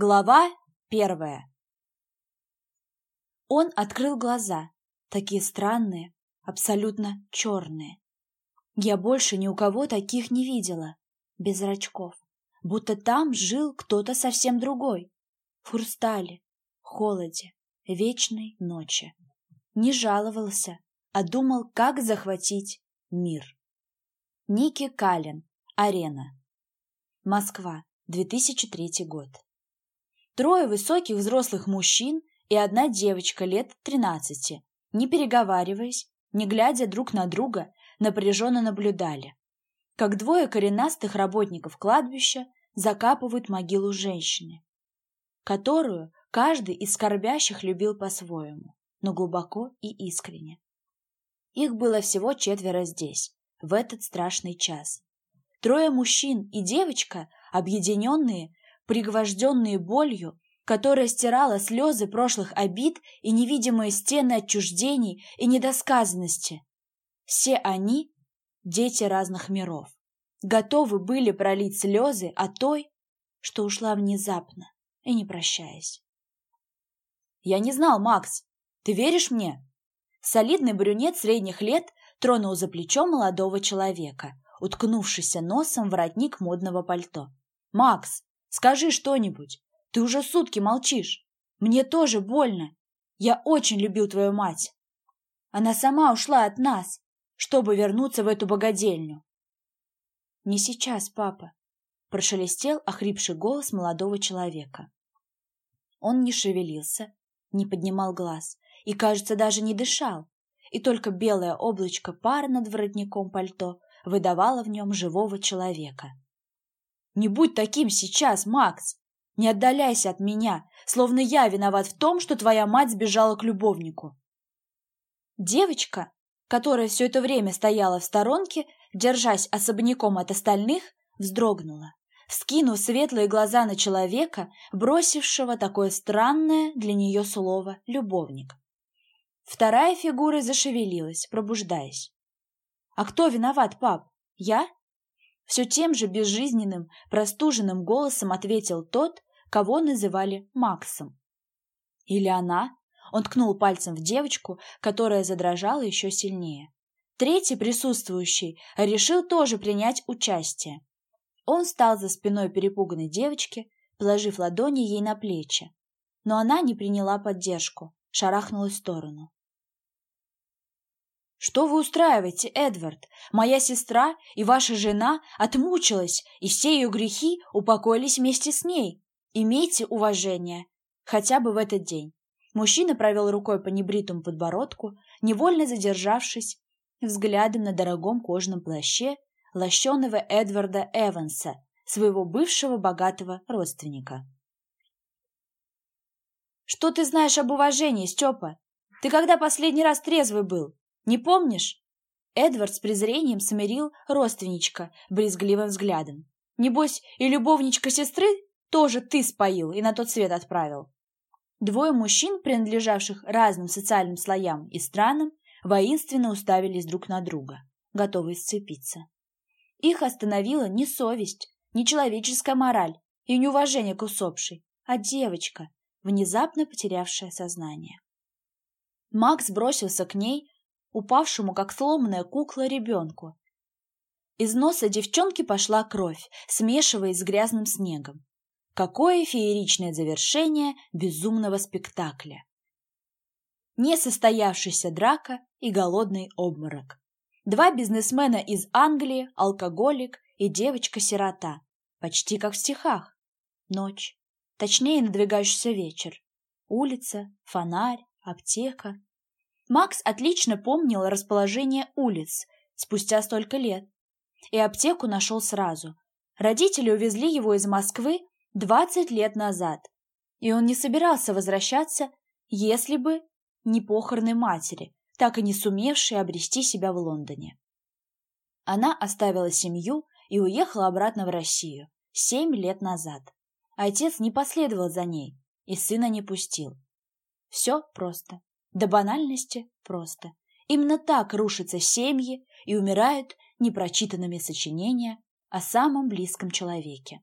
Глава первая Он открыл глаза, такие странные, абсолютно черные. Я больше ни у кого таких не видела, без зрачков, будто там жил кто-то совсем другой, в хрустале, холоде, вечной ночи. Не жаловался, а думал, как захватить мир. Ники Каллен, Арена. Москва, 2003 год. Трое высоких взрослых мужчин и одна девочка лет тринадцати, не переговариваясь, не глядя друг на друга, напряженно наблюдали, как двое коренастых работников кладбища закапывают могилу женщины, которую каждый из скорбящих любил по-своему, но глубоко и искренне. Их было всего четверо здесь, в этот страшный час. Трое мужчин и девочка, объединенные, пригвожденные болью, которая стирала слезы прошлых обид и невидимые стены отчуждений и недосказанности. Все они – дети разных миров, готовы были пролить слезы о той, что ушла внезапно и не прощаясь. «Я не знал, Макс. Ты веришь мне?» Солидный брюнет средних лет тронул за плечо молодого человека, уткнувшийся носом в воротник модного пальто. «Макс, скажи что-нибудь. Ты уже сутки молчишь. Мне тоже больно. Я очень любил твою мать. Она сама ушла от нас, чтобы вернуться в эту богадельню». «Не сейчас, папа», — прошелестел охрипший голос молодого человека. Он не шевелился, не поднимал глаз и, кажется, даже не дышал, и только белое облачко пара над воротником пальто выдавало в нем живого человека. «Не будь таким сейчас, Макс! Не отдаляйся от меня, словно я виноват в том, что твоя мать сбежала к любовнику!» Девочка, которая все это время стояла в сторонке, держась особняком от остальных, вздрогнула, вскинув светлые глаза на человека, бросившего такое странное для нее слово «любовник». Вторая фигура зашевелилась, пробуждаясь. «А кто виноват, пап? Я?» Все тем же безжизненным, простуженным голосом ответил тот, кого называли Максом. «Или она?» Он ткнул пальцем в девочку, которая задрожала еще сильнее. Третий присутствующий решил тоже принять участие. Он встал за спиной перепуганной девочки, положив ладони ей на плечи. Но она не приняла поддержку, шарахнулась в сторону. «Что вы устраиваете, Эдвард? Моя сестра и ваша жена отмучилась, и все ее грехи упокоились вместе с ней. Имейте уважение, хотя бы в этот день». Мужчина провел рукой по небритому подбородку, невольно задержавшись взглядом на дорогом кожаном плаще лощеного Эдварда Эванса, своего бывшего богатого родственника. «Что ты знаешь об уважении, Степа? Ты когда последний раз трезвый был? Не помнишь?» Эдвард с презрением смирил родственничка брезгливым взглядом. «Небось, и любовничка сестры тоже ты споил и на тот свет отправил». Двое мужчин, принадлежавших разным социальным слоям и странам, воинственно уставились друг на друга, готовые сцепиться. Их остановила не совесть, не человеческая мораль и не уважение к усопшей, а девочка, внезапно потерявшая сознание. Макс бросился к ней, упавшему, как сломанная кукла, ребенку. Из носа девчонки пошла кровь, смешиваясь с грязным снегом. Какое фееричное завершение безумного спектакля! Несостоявшаяся драка и голодный обморок. Два бизнесмена из Англии, алкоголик и девочка-сирота. Почти как в стихах. Ночь. Точнее, надвигающийся вечер. Улица, фонарь, аптека. Макс отлично помнил расположение улиц спустя столько лет. И аптеку нашел сразу. Родители увезли его из Москвы 20 лет назад. И он не собирался возвращаться, если бы не похороны матери, так и не сумевшей обрести себя в Лондоне. Она оставила семью и уехала обратно в Россию семь лет назад. Отец не последовал за ней и сына не пустил. Все просто. До банальности просто. Именно так рушатся семьи и умирают непрочитанными сочинения о самом близком человеке.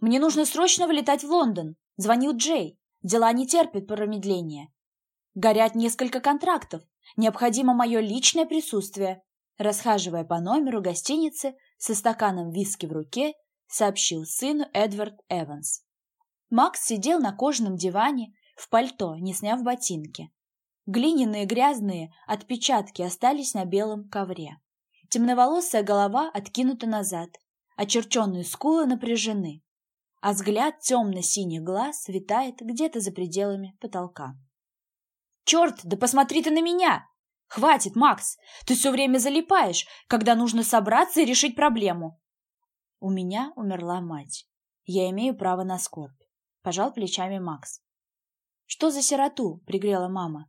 Мне нужно срочно вылетать в Лондон. Звонил Джей. Дела не терпят промедления. Горят несколько контрактов. Необходимо мое личное присутствие. Расхаживая по номеру гостиницы со стаканом виски в руке, сообщил сыну Эдвард Эванс. Макс сидел на кожаном диване в пальто, не сняв ботинки. Глиняные грязные отпечатки остались на белом ковре. Темноволосая голова откинута назад, очерченные скулы напряжены, а взгляд темно-синих глаз витает где-то за пределами потолка. «Черт, да посмотри ты на меня! Хватит, Макс! Ты все время залипаешь, когда нужно собраться и решить проблему!» «У меня умерла мать. Я имею право на скорбь», — пожал плечами Макс. «Что за сироту?» — пригрела мама.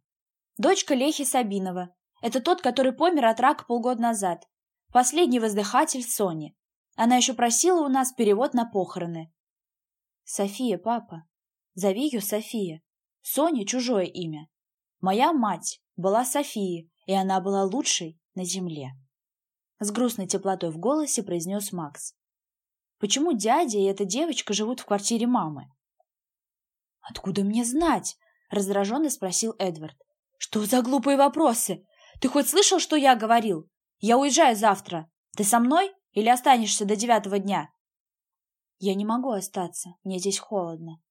«Дочка Лехи Сабинова. Это тот, который помер от рака полгода назад. Последний воздыхатель Сони. Она еще просила у нас перевод на похороны. София, папа. Зови ее София. Соня — чужое имя. Моя мать была София, и она была лучшей на земле. С грустной теплотой в голосе произнес Макс. Почему дядя и эта девочка живут в квартире мамы? Откуда мне знать? Раздраженно спросил Эдвард. Что за глупые вопросы? Ты хоть слышал, что я говорил? Я уезжаю завтра. Ты со мной или останешься до девятого дня? Я не могу остаться, мне здесь холодно.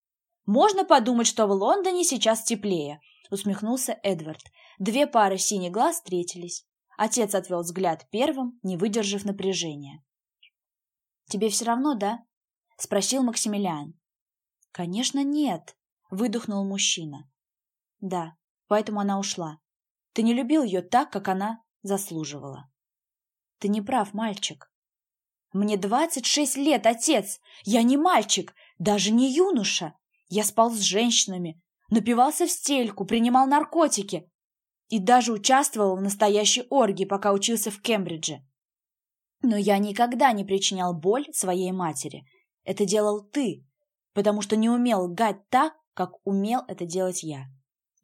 Можно подумать, что в Лондоне сейчас теплее, усмехнулся Эдвард. Две пары синих глаз встретились. Отец отвел взгляд первым, не выдержав напряжения. «Тебе все равно, да?» — спросил Максимилиан. «Конечно, нет», — выдохнул мужчина. «Да, поэтому она ушла. Ты не любил ее так, как она заслуживала». «Ты не прав, мальчик. Мне двадцать шесть лет, отец! Я не мальчик, даже не юноша. Я спал с женщинами, напивался в стельку, принимал наркотики и даже участвовал в настоящей оргии, пока учился в Кембридже. Но я никогда не причинял боль своей матери. Это делал ты, потому что не умел лгать так, как умел это делать я.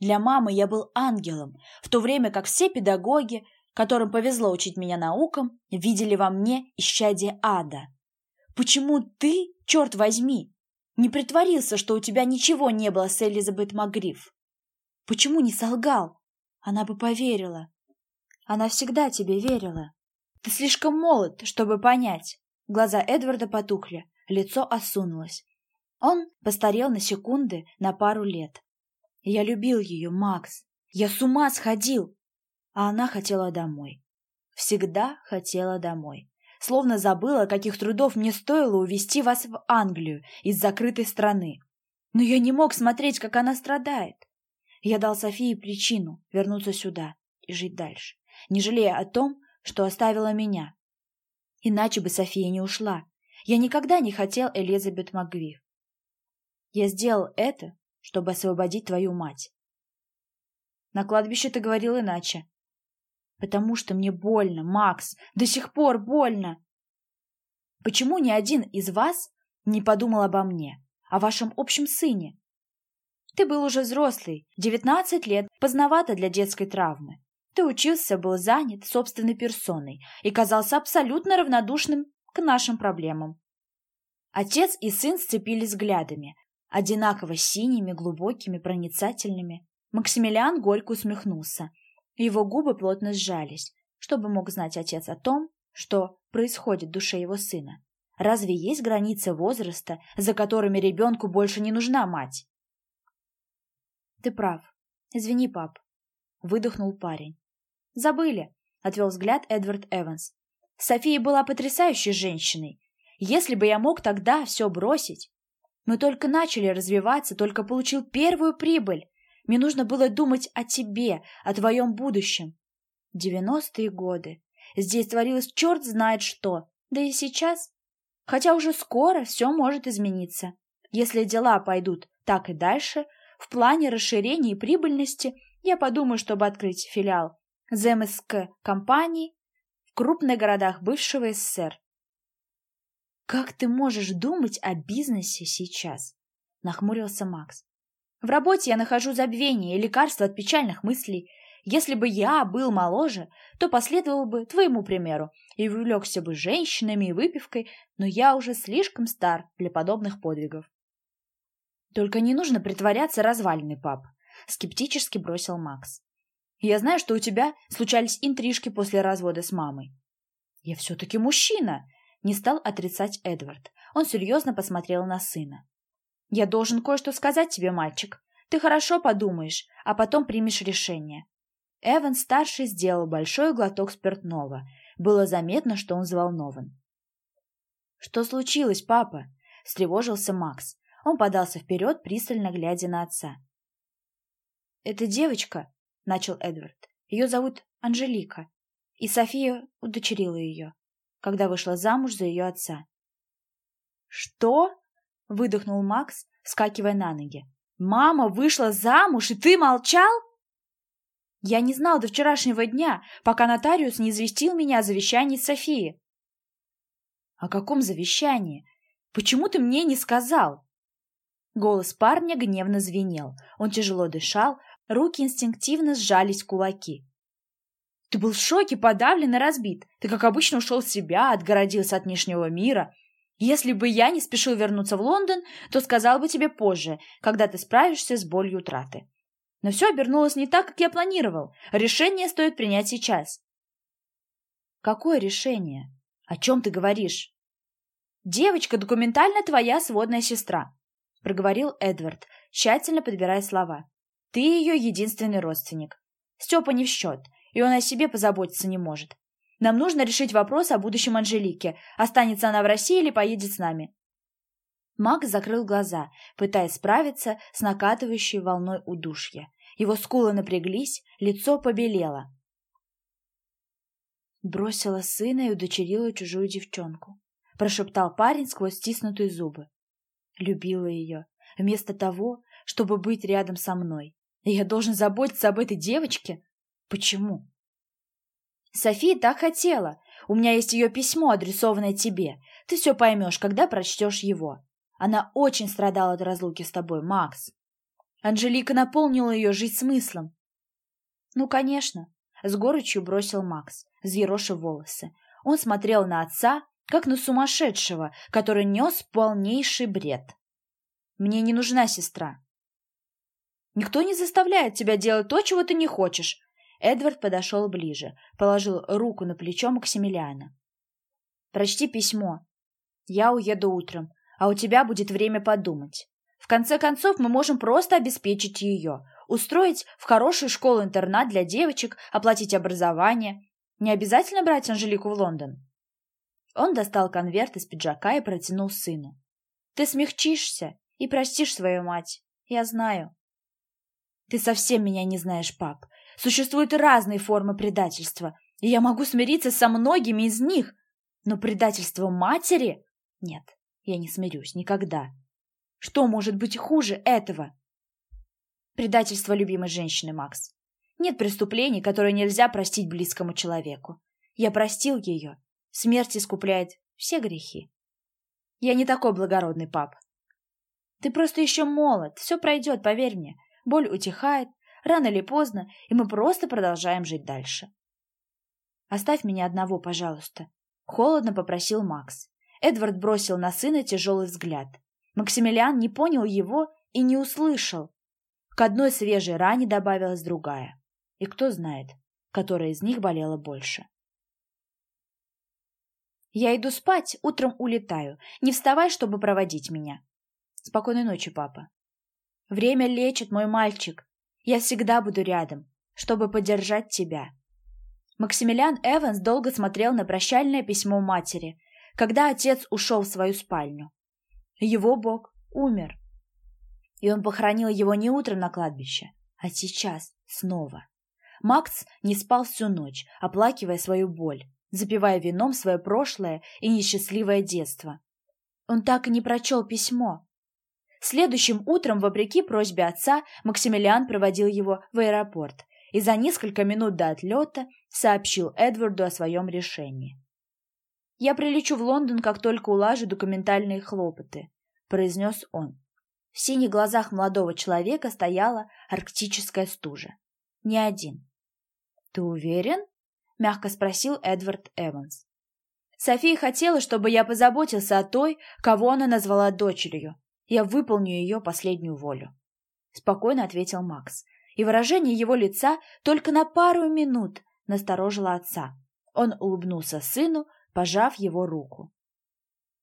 Для мамы я был ангелом, в то время как все педагоги, которым повезло учить меня наукам, видели во мне исчадие ада. Почему ты, черт возьми, не притворился, что у тебя ничего не было с Элизабет Магриф? Почему не солгал? Она бы поверила. Она всегда тебе верила. Ты слишком молод, чтобы понять. Глаза Эдварда потухли, лицо осунулось. Он постарел на секунды, на пару лет. Я любил ее, Макс. Я с ума сходил а она хотела домой. Всегда хотела домой. Словно забыла, каких трудов мне стоило увезти вас в Англию из закрытой страны. Но я не мог смотреть, как она страдает. Я дал Софии причину вернуться сюда и жить дальше, не жалея о том, что оставила меня. Иначе бы София не ушла. Я никогда не хотел Элизабет Макгвиф. Я сделал это, чтобы освободить твою мать. На кладбище ты говорил иначе. Потому что мне больно, Макс, до сих пор больно. Почему ни один из вас не подумал обо мне, о вашем общем сыне? Ты был уже взрослый, девятнадцать лет, поздновато для детской травмы. Ты учился, был занят собственной персоной и казался абсолютно равнодушным к нашим проблемам. Отец и сын сцепились взглядами, одинаково синими, глубокими, проницательными. Максимилиан горько усмехнулся – его губы плотно сжались, чтобы мог знать отец о том, что происходит в душе его сына. Разве есть границы возраста, за которыми ребенку больше не нужна мать? Ты прав. Извини, пап. Выдохнул парень. Забыли, отвел взгляд Эдвард Эванс. София была потрясающей женщиной. Если бы я мог тогда все бросить. Мы только начали развиваться, только получил первую прибыль. Мне нужно было думать о тебе, о твоем будущем. Девяностые годы. Здесь творилось черт знает что. Да и сейчас. Хотя уже скоро все может измениться. Если дела пойдут так и дальше, в плане расширения и прибыльности я подумаю, чтобы открыть филиал ЗМСК компании в крупных городах бывшего СССР. «Как ты можешь думать о бизнесе сейчас?» — нахмурился Макс. В работе я нахожу забвение и лекарство от печальных мыслей. Если бы я был моложе, то последовал бы твоему примеру и увлекся бы женщинами и выпивкой, но я уже слишком стар для подобных подвигов. Только не нужно притворяться разваленный, пап, скептически бросил Макс. Я знаю, что у тебя случались интрижки после развода с мамой. Я все-таки мужчина, не стал отрицать Эдвард. Он серьезно посмотрел на сына. Я должен кое-что сказать тебе, мальчик. Ты хорошо подумаешь, а потом примешь решение. Эван-старший сделал большой глоток спиртного. Было заметно, что он взволнован. «Что случилось, папа?» – встревожился Макс. Он подался вперед, пристально глядя на отца. «Это девочка», – начал Эдвард. «Ее зовут Анжелика, и София удочерила ее, когда вышла замуж за ее отца». «Что?» – выдохнул Макс, вскакивая на ноги. «Мама вышла замуж, и ты молчал?» Я не знал до вчерашнего дня, пока нотариус не известил меня о завещании Софии. О каком завещании? Почему ты мне не сказал? Голос парня гневно звенел. Он тяжело дышал, руки инстинктивно сжались в кулаки. Ты был в шоке, подавлен и разбит. Ты, как обычно, ушел в себя, отгородился от внешнего мира. Если бы я не спешил вернуться в Лондон, то сказал бы тебе позже, когда ты справишься с болью утраты. Но все обернулось не так, как я планировал. Решение стоит принять сейчас. Какое решение? О чем ты говоришь? Девочка документально твоя сводная сестра, проговорил Эдвард, тщательно подбирая слова. Ты ее единственный родственник. Степа не в счет, и он о себе позаботиться не может. Нам нужно решить вопрос о будущем Анжелике. Останется она в России или поедет с нами? Маг закрыл глаза, пытаясь справиться с накатывающей волной удушья. Его скулы напряглись, лицо побелело. Бросила сына и удочерила чужую девчонку. Прошептал парень сквозь стиснутые зубы. Любила ее, вместо того, чтобы быть рядом со мной. Я должен заботиться об этой девочке? Почему? София так хотела. У меня есть ее письмо, адресованное тебе. Ты все поймешь, когда прочтешь его. Она очень страдала от разлуки с тобой, Макс. Анжелика наполнила ее жизнь смыслом. Ну, конечно, с горечью бросил Макс, взъерошив волосы. Он смотрел на отца, как на сумасшедшего, который нес полнейший бред. Мне не нужна сестра. Никто не заставляет тебя делать то, чего ты не хочешь. Эдвард подошел ближе, положил руку на плечо Максимилиана. Прочти письмо. Я уеду утром а у тебя будет время подумать. В конце концов, мы можем просто обеспечить ее, устроить в хорошую школу-интернат для девочек, оплатить образование. Не обязательно брать Анжелику в Лондон. Он достал конверт из пиджака и протянул сыну. Ты смягчишься и простишь свою мать. Я знаю. Ты совсем меня не знаешь, пап. Существуют разные формы предательства, и я могу смириться со многими из них. Но предательство матери? Нет. Я не смирюсь никогда. Что может быть хуже этого? Предательство любимой женщины, Макс. Нет преступлений, которые нельзя простить близкому человеку. Я простил ее. Смерть искупляет все грехи. Я не такой благородный пап. Ты просто еще молод, все пройдет, поверь мне. Боль утихает, рано или поздно, и мы просто продолжаем жить дальше. Оставь меня одного, пожалуйста. Холодно попросил Макс. Эдвард бросил на сына тяжелый взгляд. Максимилиан не понял его и не услышал. К одной свежей ране добавилась другая. И кто знает, которая из них болела больше. «Я иду спать, утром улетаю. Не вставай, чтобы проводить меня». «Спокойной ночи, папа». «Время лечит, мой мальчик. Я всегда буду рядом, чтобы поддержать тебя». Максимилиан Эванс долго смотрел на прощальное письмо матери, когда отец ушел в свою спальню. Его бог умер. И он похоронил его не утром на кладбище, а сейчас, снова. Макс не спал всю ночь, оплакивая свою боль, запивая вином свое прошлое и несчастливое детство. Он так и не прочел письмо. Следующим утром, вопреки просьбе отца, Максимилиан проводил его в аэропорт и за несколько минут до отлета сообщил Эдварду о своем решении. «Я прилечу в Лондон, как только улажу документальные хлопоты», — произнес он. В синих глазах молодого человека стояла арктическая стужа. Не один. Ты уверен? Мягко спросил Эдвард Эванс. София хотела, чтобы я позаботился о той, кого она назвала дочерью. Я выполню ее последнюю волю. Спокойно ответил Макс. И выражение его лица только на пару минут насторожило отца. Он улыбнулся сыну, пожав его руку.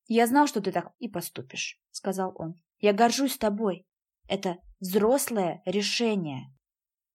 «Я знал, что ты так и поступишь», — сказал он. «Я горжусь тобой. Это взрослое решение».